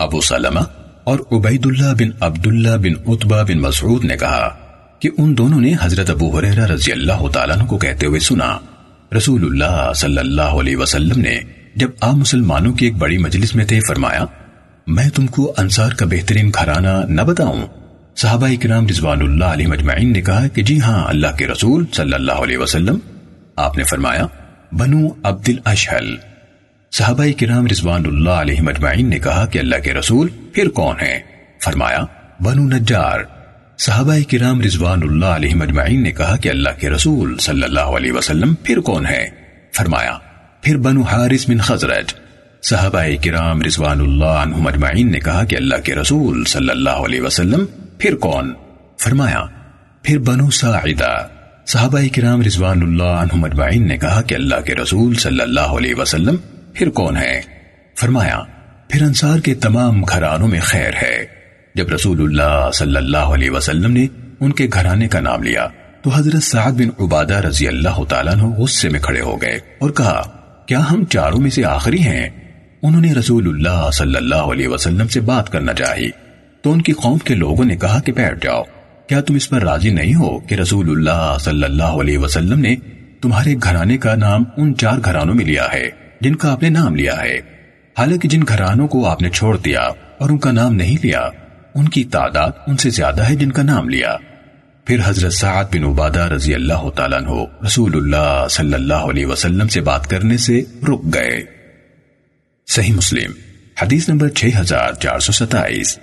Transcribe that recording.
ابو سلمہ اور عبید اللہ بن عبداللہ بن عطبہ بن مسعود نے کہا کہ ان دونوں نے حضرت ابو حریرہ رضی اللہ تعالیٰ عنہ کو کہتے ہوئے سنا، رسول اللہ صلی اللہ علیہ وسلم نے جب آپ مسلمانوں کی ایک بڑی مجلس میں تھے فرمایا، میں تم کو انصار کا بہترین گھرانہ نہ بتاؤں۔ صحابہ اکرام رضوان اللہ علیہ مجمعین نے کہا کہ جی ہاں اللہ کے رسول صلی اللہ علیہ وسلم، آپ نے فرمایا، بنو عبد الاشحل صحابہ کرام رضوان اللہ علیہ مجمعین نے کہا کہ اللہ کے رسول پھر کون ہیں؟ فرمایا، بنو نجار۔ صحابہ کرام رضوان اللہ علیہ مجمعین نے کہا کہ اللہ کے رسول صلی اللہ علیہ وسلم پھر کون ہے فرمایا، پھر بنو حارث من خزرج۔ صحابہ کرام رضوان اللہ عنہ مجمعین نے کہا کہ اللہ کے رسول صلی اللہ علیہ وسلم پھر کون؟ فرمایا، پھر بنو ساعدہ۔ صحابہ کرام رضوان اللہ عنہ مجمعین نے کہا کہ اللہ کے رسول صلی اللہ علیہ وسلم پھر کون ہے؟ فرمایا، پھر انصار کے تمام گھرانوں میں خیر ہے۔ جب رسول اللہ صلی اللہ علیہ وسلم نے ان کے گھرانے کا نام لیا، تو حضرت سعد بن عبادہ رضی اللہ تعالیٰ عنہ غصے میں کھڑے ہو گئے اور کہا، کیا ہم چاروں میں سے آخری ہیں؟ انہوں نے رسول اللہ صلی اللہ علیہ وسلم سے بات کرنا چاہی۔ تو ان کی قوم کے لوگوں نے کہا کہ بیٹھ جاؤ۔ کیا تم اس پر راضی نہیں ہو کہ رسول اللہ صلی اللہ علیہ وسلم نے تمہارے گھرانے کا نام ان چار گھرانوں میں لیا ہے؟ جن کا آپ نے نام لیا ہے۔ حالانکہ جن گھرانوں کو آپ نے چھوڑ دیا اور ان کا نام نہیں لیا، ان کی تعداد ان سے زیادہ ہے جن کا نام لیا۔ پھر حضرت سعد بن عبادہ رضی اللہ تعالیٰ عنہ رسول اللہ صلی اللہ علیہ وسلم سے بات کرنے سے رک گئے۔ صحیح مسلم، حدیث نمبر 6427